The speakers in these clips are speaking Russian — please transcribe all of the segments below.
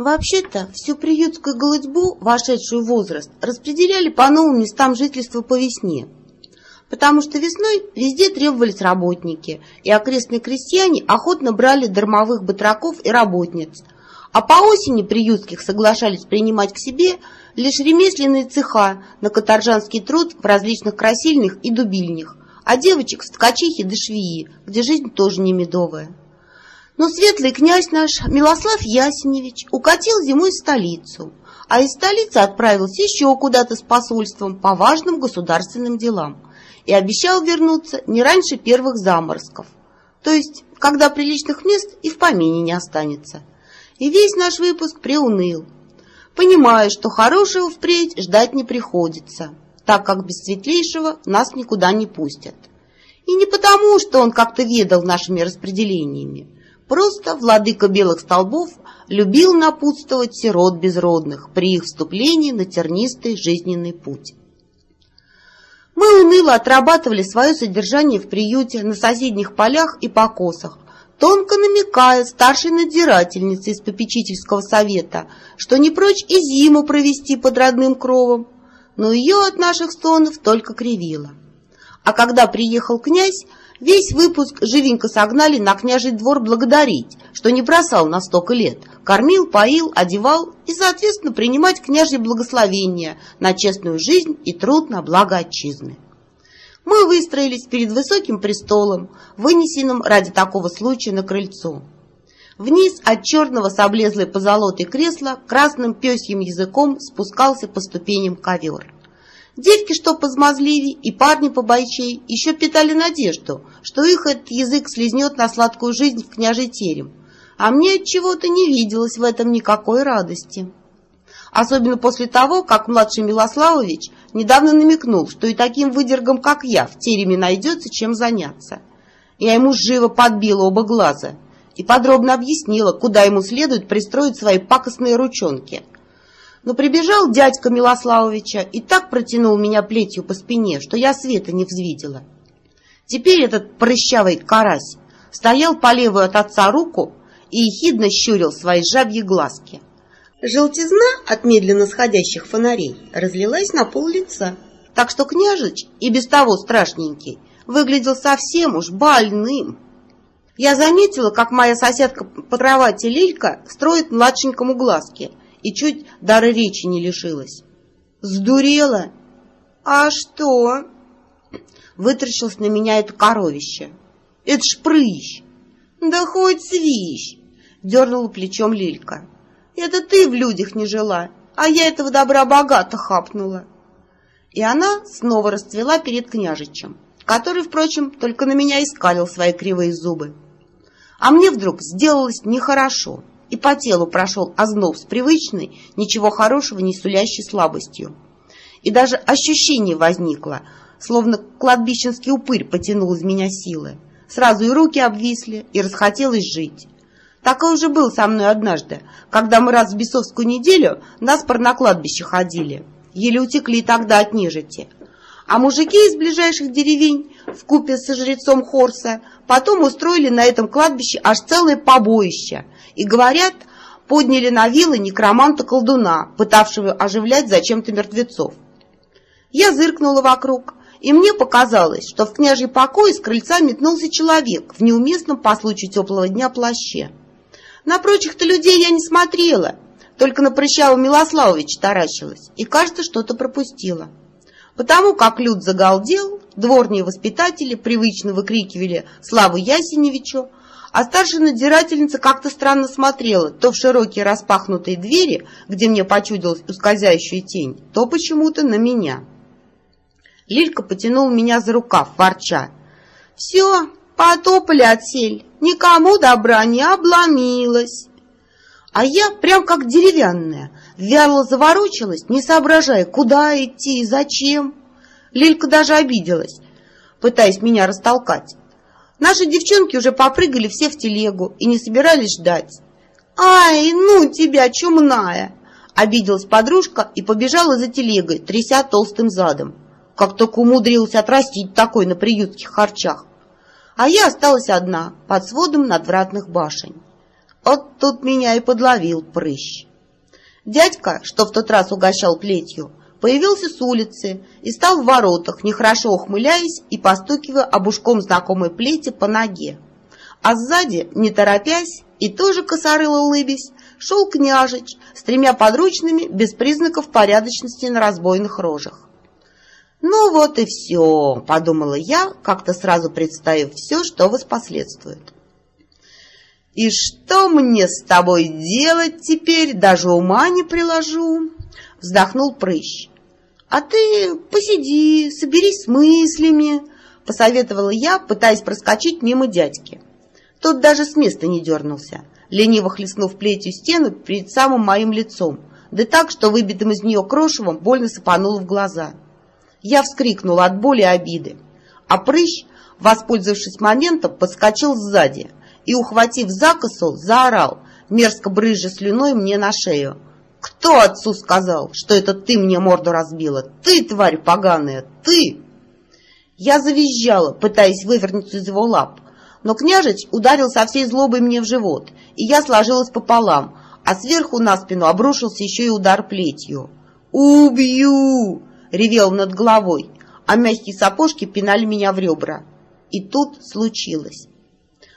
Вообще-то, всю приютскую голодьбу, вошедшую в возраст, распределяли по новым местам жительства по весне. Потому что весной везде требовались работники, и окрестные крестьяне охотно брали дармовых батраков и работниц. А по осени приютских соглашались принимать к себе лишь ремесленные цеха на каторжанский труд в различных красильных и дубильнях, а девочек в ткачихе до швеи, где жизнь тоже не медовая. Но светлый князь наш, Милослав Ясеневич, укатил зимой в столицу, а из столицы отправился еще куда-то с посольством по важным государственным делам и обещал вернуться не раньше первых заморозков, то есть когда приличных мест и в помине не останется. И весь наш выпуск приуныл, понимая, что хорошего впредь ждать не приходится, так как без светлейшего нас никуда не пустят. И не потому, что он как-то ведал нашими распределениями, Просто владыка белых столбов любил напутствовать сирот безродных при их вступлении на тернистый жизненный путь. Мы уныло отрабатывали свое содержание в приюте на соседних полях и покосах, тонко намекая старшей надзирательнице из попечительского совета, что не прочь и зиму провести под родным кровом, но ее от наших стонов только кривило. А когда приехал князь, Весь выпуск живенько согнали на княжий двор благодарить, что не бросал на столько лет, кормил, поил, одевал и, соответственно, принимать княжье благословение на честную жизнь и труд на благо отчизны. Мы выстроились перед высоким престолом, вынесенным ради такого случая на крыльцо. Вниз от черного с облезлой позолотой кресла красным пёсьим языком спускался по ступеням ковер. Девки, что позмазливей, и парни побойчей, еще питали надежду, что их этот язык слезнет на сладкую жизнь в княжий терем. А мне от чего-то не виделось в этом никакой радости. Особенно после того, как младший Милославович недавно намекнул, что и таким выдергом, как я, в тереме найдется чем заняться. Я ему живо подбила оба глаза и подробно объяснила, куда ему следует пристроить свои пакостные ручонки – но прибежал дядька Милославовича и так протянул меня плетью по спине, что я света не взвидела. Теперь этот прыщавый карась стоял по левую от отца руку и ехидно щурил свои жабьи глазки. Желтизна от медленно сходящих фонарей разлилась на пол лица, так что княжич, и без того страшненький, выглядел совсем уж больным. Я заметила, как моя соседка по кровати Лилька строит младшенькому глазки, и чуть дара речи не лишилась. «Сдурела?» «А что?» Вытращилось на меня это коровище. «Это ж прыщ!» «Да хоть свищ!» Дернула плечом Лилька. «Это ты в людях не жила, а я этого добра богато хапнула!» И она снова расцвела перед княжичем, который, впрочем, только на меня искалил свои кривые зубы. А мне вдруг сделалось нехорошо и по телу прошел озноб с привычной, ничего хорошего не сулящей слабостью. И даже ощущение возникло, словно кладбищенский упырь потянул из меня силы. Сразу и руки обвисли, и расхотелось жить. Такое уже было со мной однажды, когда мы раз в бесовскую неделю наспор на кладбище ходили. Еле утекли тогда от нежити. А мужики из ближайших деревень в купе со жрецом Хорса потом устроили на этом кладбище аж целое побоище – и, говорят, подняли на вилы некроманта-колдуна, пытавшего оживлять зачем-то мертвецов. Я зыркнула вокруг, и мне показалось, что в княжий покой с крыльца метнулся человек в неуместном по случаю теплого дня плаще. На прочих-то людей я не смотрела, только на прыщавого Милославовича таращилась и, кажется, что-то пропустила. Потому как люд загалдел, дворные воспитатели привычно выкрикивали «Славу Ясеневичу!», а старшая надзирательница как-то странно смотрела то в широкие распахнутые двери, где мне почудилась ускользающая тень, то почему-то на меня. Лилька потянул меня за рукав, ворча. «Все, потопали отсель, никому добра не обломилась». А я, прям как деревянная, вяло заворочилась, не соображая, куда идти и зачем. Лилька даже обиделась, пытаясь меня растолкать. Наши девчонки уже попрыгали все в телегу и не собирались ждать. «Ай, ну тебя, чумная!» Обиделась подружка и побежала за телегой, тряся толстым задом. Как только умудрилась отрастить такой на приютских харчах. А я осталась одна, под сводом надвратных башен. Вот тут меня и подловил прыщ. Дядька, что в тот раз угощал плетью, появился с улицы и стал в воротах, нехорошо ухмыляясь и постукивая обушком знакомой плети по ноге. А сзади, не торопясь и тоже косорыло улыбясь, шел княжич с тремя подручными без признаков порядочности на разбойных рожах. «Ну вот и все», — подумала я, как-то сразу представив все, что воспоследствует. «И что мне с тобой делать теперь, даже ума не приложу?» — вздохнул прыщ. «А ты посиди, соберись с мыслями», — посоветовала я, пытаясь проскочить мимо дядьки. Тот даже с места не дернулся, лениво хлестнув плетью стену перед самым моим лицом, да так, что выбитым из нее крошевом больно сыпануло в глаза. Я вскрикнула от боли и обиды, а прыщ, воспользовавшись моментом, подскочил сзади и, ухватив за косу, заорал, мерзко брызжа слюной мне на шею — кто отцу сказал, что это ты мне морду разбила? Ты, тварь поганая, ты!» Я завизжала, пытаясь вывернуться из его лап, но княжич ударил со всей злобой мне в живот, и я сложилась пополам, а сверху на спину обрушился еще и удар плетью. «Убью!» — ревел над головой, а мягкие сапожки пинали меня в ребра. И тут случилось.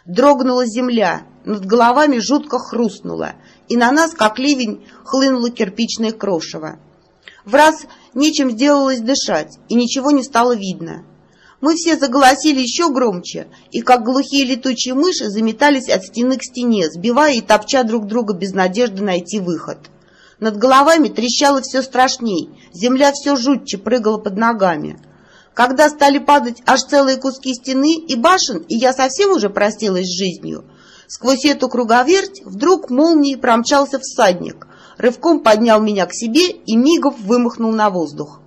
Дрогнула земля, над головами жутко хрустнуло, и на нас, как ливень, хлынуло кирпичное крошево. В раз нечем сделалось дышать, и ничего не стало видно. Мы все заголосили еще громче, и, как глухие летучие мыши, заметались от стены к стене, сбивая и топча друг друга без надежды найти выход. Над головами трещало все страшней, земля все жутче прыгала под ногами. Когда стали падать аж целые куски стены и башен, и я совсем уже простилась с жизнью, Сквозь эту круговерть вдруг молнией промчался всадник, рывком поднял меня к себе и мигом вымахнул на воздух.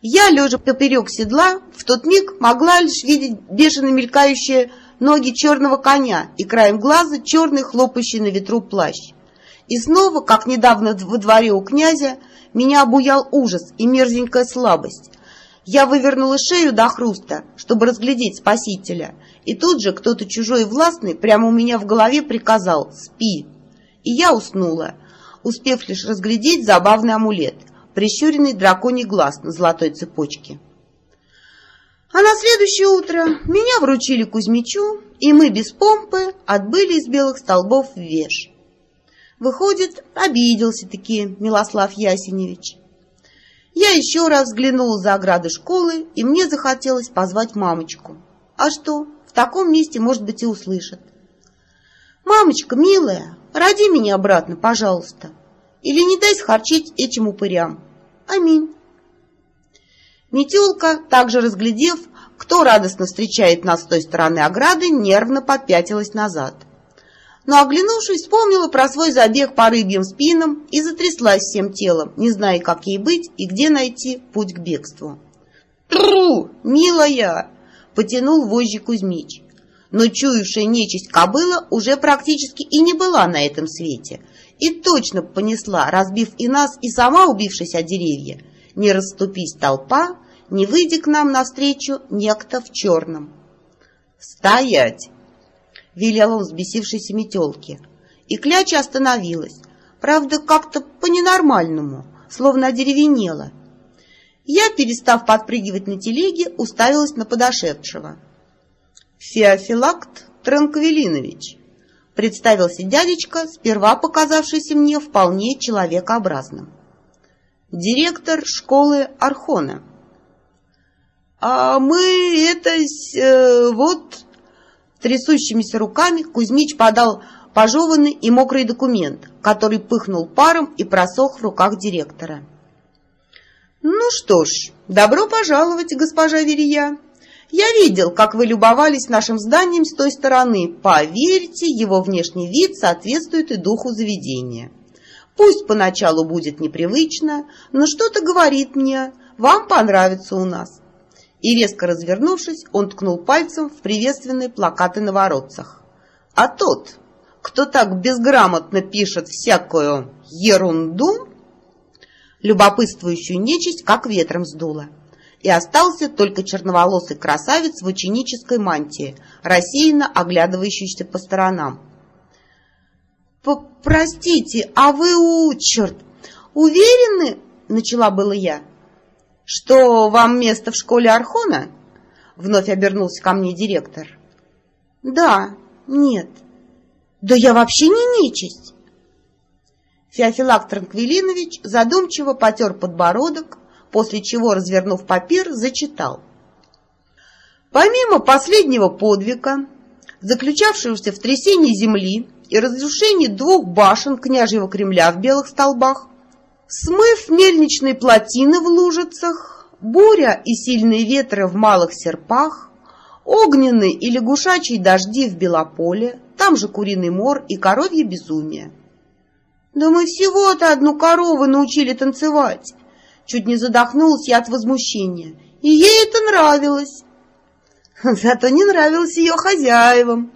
Я, лежа поперек седла, в тот миг могла лишь видеть бешено мелькающие ноги черного коня и краем глаза черный хлопающий на ветру плащ. И снова, как недавно во дворе у князя, меня обуял ужас и мерзенькая слабость. Я вывернула шею до хруста, чтобы разглядеть спасителя — и тут же кто-то чужой и властный прямо у меня в голове приказал «Спи!» И я уснула, успев лишь разглядеть забавный амулет, прищуренный драконий глаз на золотой цепочке. А на следующее утро меня вручили Кузьмичу, и мы без помпы отбыли из белых столбов в Веш. Выходит, обиделся-таки Милослав Ясеневич. Я еще раз взглянула за ограды школы, и мне захотелось позвать мамочку. А что, в таком месте, может быть, и услышат. «Мамочка, милая, роди меня обратно, пожалуйста, или не дай схарчить этим упырям. Аминь». Метелка, также разглядев, кто радостно встречает нас с той стороны ограды, нервно попятилась назад. Но, оглянувшись, вспомнила про свой забег по рыбьим спинам и затряслась всем телом, не зная, как ей быть и где найти путь к бегству. «Тру, милая!» потянул вожжи Кузьмич. Но чуявшая нечисть кобыла уже практически и не была на этом свете, и точно понесла, разбив и нас, и сама убившись о деревья. Не расступись толпа, не выйди к нам навстречу некто в черном. «Стоять!» — велел он взбесившейся метелке. И кляча остановилась, правда, как-то по-ненормальному, словно одеревенела, я, перестав подпрыгивать на телеге, уставилась на подошедшего. «Феофилакт Транквилинович», — представился дядечка, сперва показавшийся мне вполне человекообразным. «Директор школы Архона». «А мы это... Э, вот...» Трясущимися руками Кузьмич подал пожеванный и мокрый документ, который пыхнул паром и просох в руках директора. «Ну что ж, добро пожаловать, госпожа Верия. Я видел, как вы любовались нашим зданием с той стороны. Поверьте, его внешний вид соответствует и духу заведения. Пусть поначалу будет непривычно, но что-то говорит мне, вам понравится у нас». И резко развернувшись, он ткнул пальцем в приветственные плакаты на воротцах. «А тот, кто так безграмотно пишет всякую ерунду, любопытствующую нечисть как ветром сдуло. И остался только черноволосый красавец в ученической мантии, рассеянно оглядывающийся по сторонам. «Простите, а вы у... черт! «Уверены?» — начала было я. «Что вам место в школе Архона?» — вновь обернулся ко мне директор. «Да, нет. Да я вообще не нечисть!» Феофилак Транквилинович задумчиво потер подбородок, после чего, развернув папир, зачитал. Помимо последнего подвига, заключавшегося в трясении земли и разрушении двух башен княжьего Кремля в белых столбах, смыв мельничные плотины в лужицах, буря и сильные ветры в малых серпах, огненные и лягушачьи дожди в Белополе, там же куриный мор и коровье безумие. Да мы всего-то одну корову научили танцевать. Чуть не задохнулась я от возмущения, и ей это нравилось. Зато не нравилось ее хозяевам,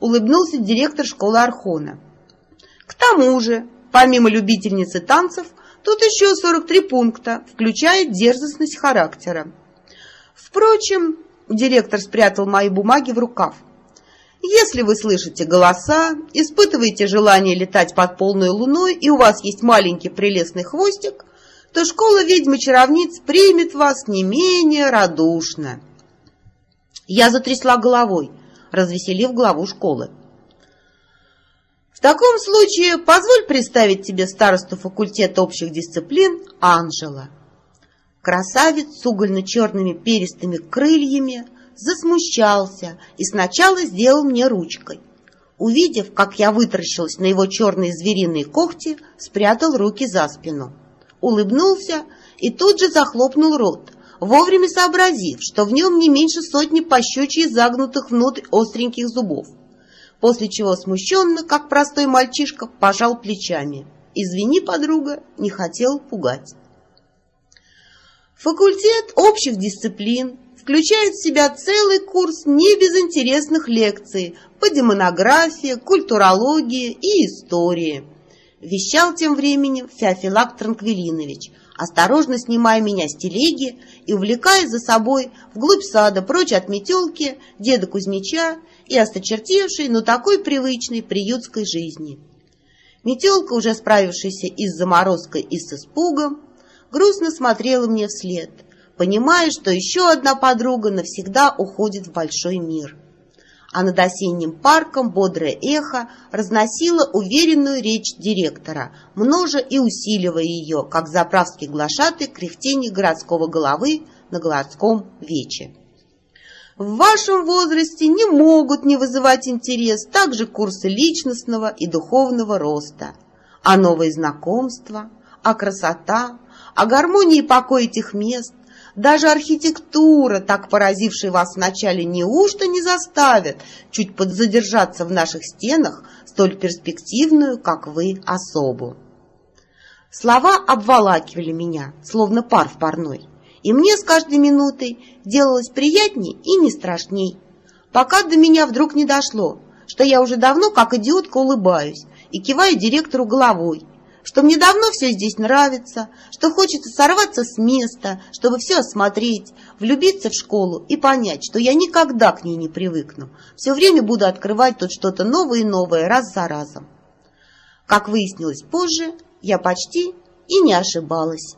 улыбнулся директор школы Архона. К тому же, помимо любительницы танцев, тут еще 43 пункта, включая дерзостность характера. Впрочем, директор спрятал мои бумаги в рукав. Если вы слышите голоса, испытываете желание летать под полной луной и у вас есть маленький прелестный хвостик, то школа ведьмы-чаровниц примет вас не менее радушно. Я затрясла головой, развеселив главу школы. В таком случае позволь представить тебе старосту факультета общих дисциплин Анжела. Красавец с угольно-черными перистыми крыльями засмущался и сначала сделал мне ручкой. Увидев, как я вытаращилась на его черные звериные когти, спрятал руки за спину. Улыбнулся и тут же захлопнул рот, вовремя сообразив, что в нем не меньше сотни пощечий загнутых внутрь остреньких зубов, после чего смущенно, как простой мальчишка, пожал плечами. «Извини, подруга, не хотел пугать». Факультет общих дисциплин включает в себя целый курс не безинтересных лекций по демонографии, культурологии и истории. Вещал тем временем Феофилак Транквилинович – осторожно снимая меня с телеги и увлекая за собой вглубь сада прочь от метелки, деда Кузьмича и осточертевшей, но такой привычной приютской жизни. Метелка, уже справившаяся и с заморозкой, и с испугом, грустно смотрела мне вслед, понимая, что еще одна подруга навсегда уходит в большой мир а над осенним парком бодрое эхо разносило уверенную речь директора, множа и усиливая ее, как заправский глашатый кряхтение городского головы на городском вече. В вашем возрасте не могут не вызывать интерес также курсы личностного и духовного роста, а новые знакомства, а красота, а гармонии и покой этих мест, даже архитектура, так поразившая вас вначале, неужто не заставит чуть подзадержаться в наших стенах столь перспективную, как вы, особу? Слова обволакивали меня, словно пар в парной, и мне с каждой минутой делалось приятней и не страшней, пока до меня вдруг не дошло, что я уже давно, как идиотка, улыбаюсь и киваю директору головой, что мне давно все здесь нравится, что хочется сорваться с места, чтобы все осмотреть, влюбиться в школу и понять, что я никогда к ней не привыкну. Все время буду открывать тут что-то новое и новое раз за разом. Как выяснилось позже, я почти и не ошибалась.